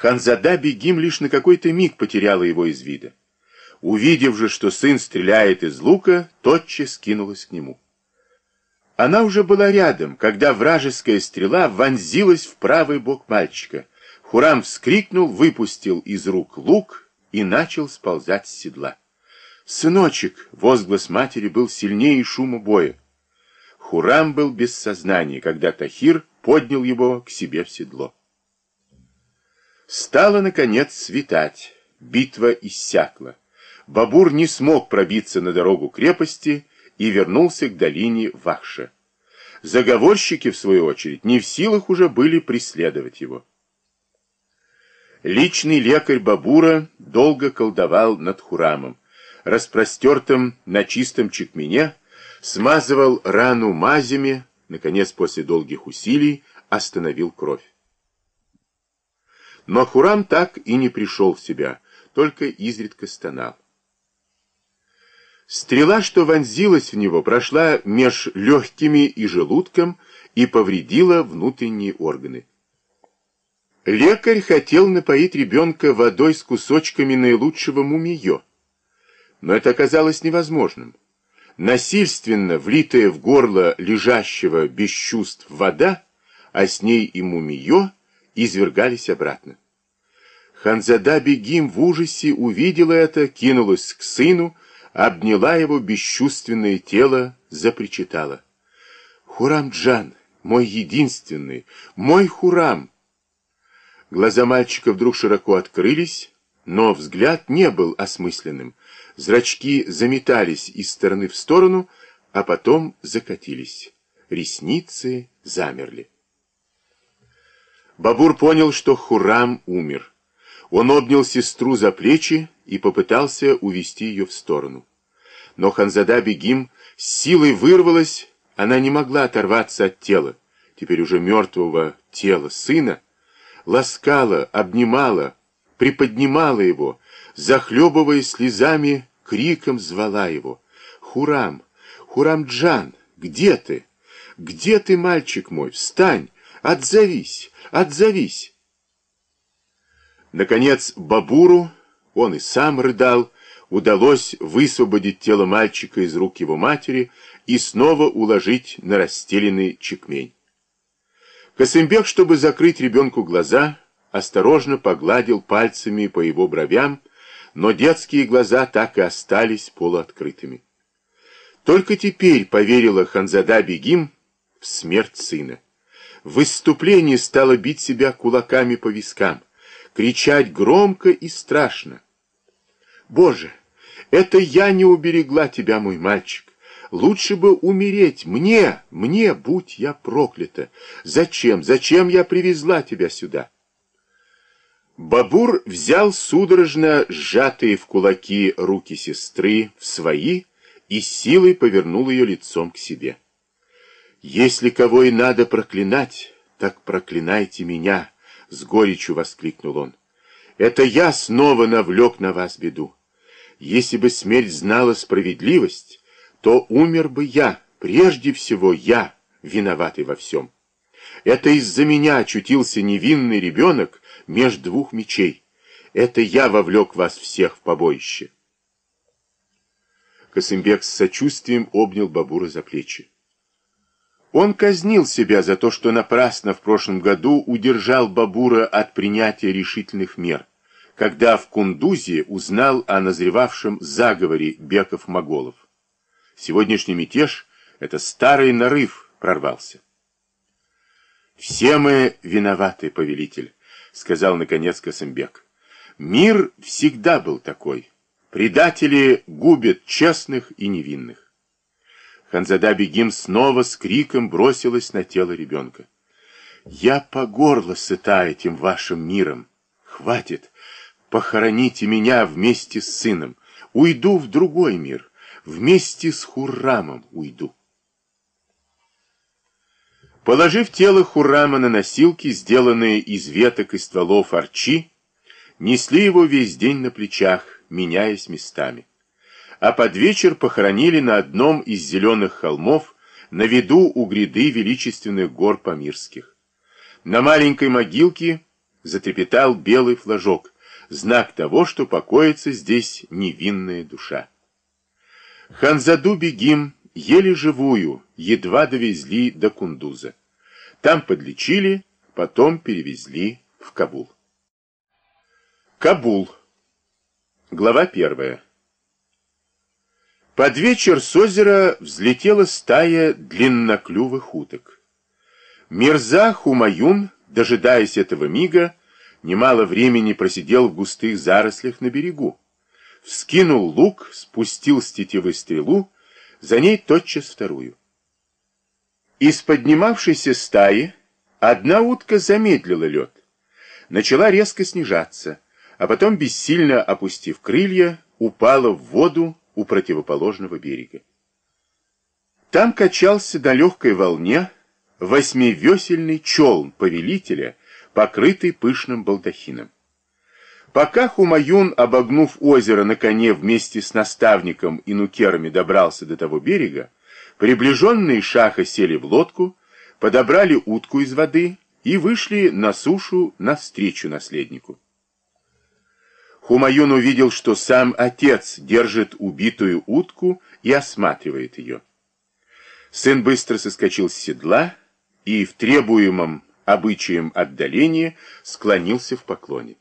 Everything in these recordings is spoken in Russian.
Ханзада Бегим лишь на какой-то миг потеряла его из вида. Увидев же, что сын стреляет из лука, тотчас кинулась к нему. Она уже была рядом, когда вражеская стрела вонзилась в правый бок мальчика. Хурам вскрикнул, выпустил из рук лук и начал сползать с седла. «Сыночек!» — возглас матери был сильнее шума боя. Хурам был без сознания, когда Тахир поднял его к себе в седло. Стало, наконец, светать. Битва иссякла. Бабур не смог пробиться на дорогу крепости и вернулся к долине Вахша. Заговорщики, в свою очередь, не в силах уже были преследовать его. Личный лекарь Бабура долго колдовал над Хурамом, распростертым на чистом чекмене, смазывал рану мазями, наконец, после долгих усилий, остановил кровь. Но Хурам так и не пришел в себя, только изредка стонал. Стрела, что вонзилась в него, прошла меж легкими и желудком и повредила внутренние органы. Лекарь хотел напоить ребенка водой с кусочками наилучшего мумиё, но это оказалось невозможным. Насильственно влитая в горло лежащего без чувств вода, а с ней и мумиё, извергались обратно. Ханзада Бегим в ужасе увидела это, кинулась к сыну, обняла его бесчувственное тело, запричитала. «Хурам-джан, мой единственный, мой Хурам!» Глаза мальчика вдруг широко открылись, но взгляд не был осмысленным. Зрачки заметались из стороны в сторону, а потом закатились. Ресницы замерли. Бабур понял, что Хурам умер. Он обнял сестру за плечи и попытался увести ее в сторону. Но Ханзада Бегим с силой вырвалась, она не могла оторваться от тела, теперь уже мертвого тела сына, ласкала, обнимала, приподнимала его, захлебывая слезами, криком звала его. «Хурам! Хурам-джан! Где ты? Где ты, мальчик мой? Встань! Отзовись! Отзовись!» Наконец Бабуру, он и сам рыдал, удалось высвободить тело мальчика из рук его матери и снова уложить на расстеленный чекмень. Косымбек, чтобы закрыть ребенку глаза, осторожно погладил пальцами по его бровям, но детские глаза так и остались полуоткрытыми. Только теперь поверила Ханзада Бегим в смерть сына. В выступлении стала бить себя кулаками по вискам кричать громко и страшно. «Боже, это я не уберегла тебя, мой мальчик. Лучше бы умереть. Мне, мне, будь я проклята. Зачем, зачем я привезла тебя сюда?» Бабур взял судорожно сжатые в кулаки руки сестры в свои и силой повернул ее лицом к себе. «Если кого и надо проклинать, так проклинайте меня!» С горечью воскликнул он. Это я снова навлек на вас беду. Если бы смерть знала справедливость, то умер бы я, прежде всего я, виноватый во всем. Это из-за меня очутился невинный ребенок между двух мечей. Это я вовлек вас всех в побоище. Косымбек с сочувствием обнял Бабура за плечи. Он казнил себя за то, что напрасно в прошлом году удержал Бабура от принятия решительных мер, когда в Кундузе узнал о назревавшем заговоре беков-моголов. Сегодняшний мятеж — это старый нарыв прорвался. «Все мы виноваты, повелитель», — сказал наконец Касымбек. «Мир всегда был такой. Предатели губят честных и невинных. Ханзада Бегим снова с криком бросилась на тело ребенка. «Я по горло сыта этим вашим миром. Хватит. Похороните меня вместе с сыном. Уйду в другой мир. Вместе с Хуррамом уйду». Положив тело Хуррама на носилки, сделанные из веток и стволов арчи, несли его весь день на плечах, меняясь местами а под вечер похоронили на одном из зеленых холмов на виду у гряды величественных гор Памирских. На маленькой могилке затрепетал белый флажок, знак того, что покоится здесь невинная душа. Ханзаду бегим, еле живую, едва довезли до Кундуза. Там подлечили, потом перевезли в Кабул. Кабул. Глава первая. Под вечер с озера взлетела стая длинноклювых уток. Мирза Хумаюн, дожидаясь этого мига, немало времени просидел в густых зарослях на берегу. Вскинул лук, спустил с тетивы стрелу, за ней тотчас вторую. Из поднимавшейся стаи одна утка замедлила лед, начала резко снижаться, а потом, бессильно опустив крылья, упала в воду у противоположного берега. Там качался на легкой волне восьмивесельный челн повелителя, покрытый пышным балдахином. Пока Хумаюн, обогнув озеро на коне вместе с наставником и нукерами добрался до того берега, приближенные шаха сели в лодку, подобрали утку из воды и вышли на сушу навстречу наследнику. Хумаюн увидел, что сам отец держит убитую утку и осматривает ее. Сын быстро соскочил с седла и в требуемом обычаем отдалении склонился в поклоне.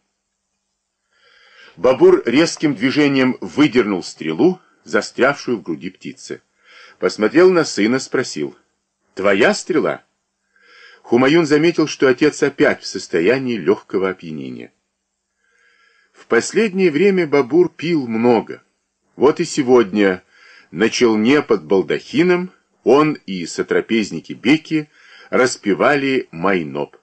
Бабур резким движением выдернул стрелу, застрявшую в груди птицы. Посмотрел на сына, спросил, «Твоя стрела?» Хумаюн заметил, что отец опять в состоянии легкого опьянения. В последнее время Бабур пил много. Вот и сегодня на челне под балдахином он и сотрапезники Беки распевали майноп.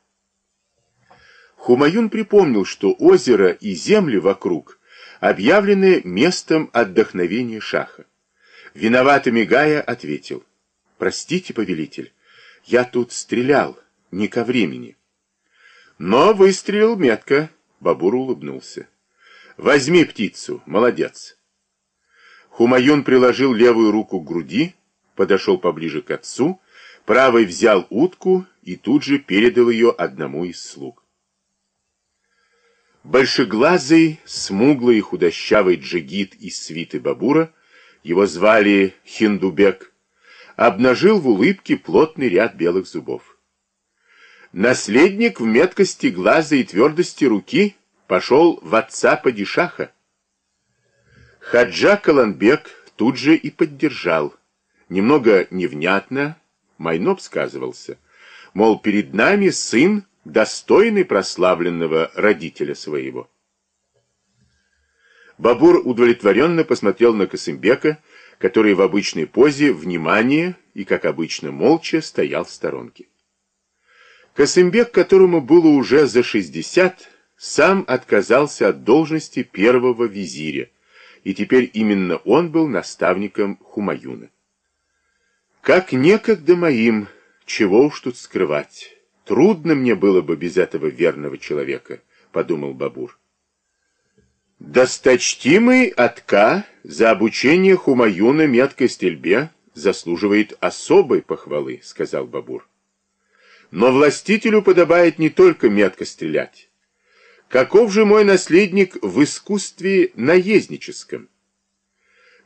Хумаюн припомнил, что озеро и земли вокруг объявлены местом отдохновения шаха. Виновато мигая, ответил, «Простите, повелитель, я тут стрелял, не ко времени». Но выстрелил метко, Бабур улыбнулся. Возьми птицу, молодец. Хумаюн приложил левую руку к груди, подошел поближе к отцу, правой взял утку и тут же передал ее одному из слуг. Большеглазый, смуглый и худощавый джигит из свиты Бабура, его звали Хиндубек, обнажил в улыбке плотный ряд белых зубов. Наследник в меткости глаза и твердости руки — пошел в отца падишаха. Хаджа Каланбек тут же и поддержал. Немного невнятно, Майноб сказывался, мол, перед нами сын, достойный прославленного родителя своего. Бабур удовлетворенно посмотрел на Косымбека, который в обычной позе внимания и, как обычно, молча стоял в сторонке. Косымбек, которому было уже за шестьдесят, сам отказался от должности первого визиря, и теперь именно он был наставником Хумаюна. Как некогда моим, чего уж тут скрывать, трудно мне было бы без этого верного человека, подумал Бабур. Досточтимый Атка за обучение Хумаюна меткой стрельбе заслуживает особой похвалы, сказал Бабур. Но властителю подобает не только метко стрелять, Каков же мой наследник в искусстве наездническом?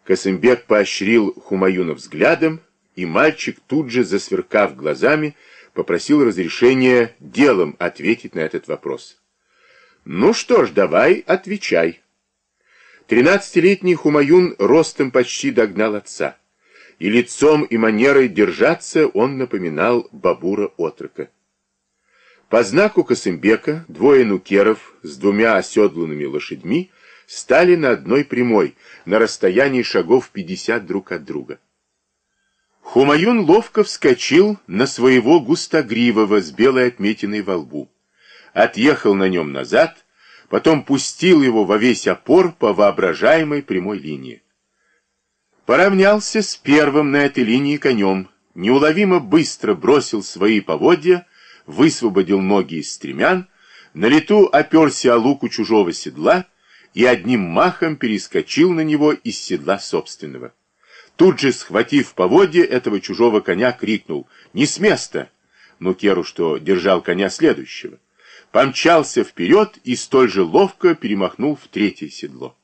Косымбек поощрил Хумаюна взглядом, и мальчик, тут же засверкав глазами, попросил разрешения делом ответить на этот вопрос. «Ну что ж, давай, отвечай». Тринадцатилетний Хумаюн ростом почти догнал отца, и лицом и манерой держаться он напоминал Бабура-отрока. По знаку Косымбека двое нукеров с двумя оседланными лошадьми стали на одной прямой, на расстоянии шагов 50 друг от друга. Хумаюн ловко вскочил на своего густогривого с белой отметиной во лбу, отъехал на нем назад, потом пустил его во весь опор по воображаемой прямой линии. Поравнялся с первым на этой линии конем, неуловимо быстро бросил свои поводья, высвободил ноги из стремян, на лету оперся о луку чужого седла и одним махом перескочил на него из седла собственного. Тут же, схватив поводье этого чужого коня, крикнул «Не с места!» Нукеру, что держал коня следующего. помчался вперед и столь же ловко перемахнул в третье седло.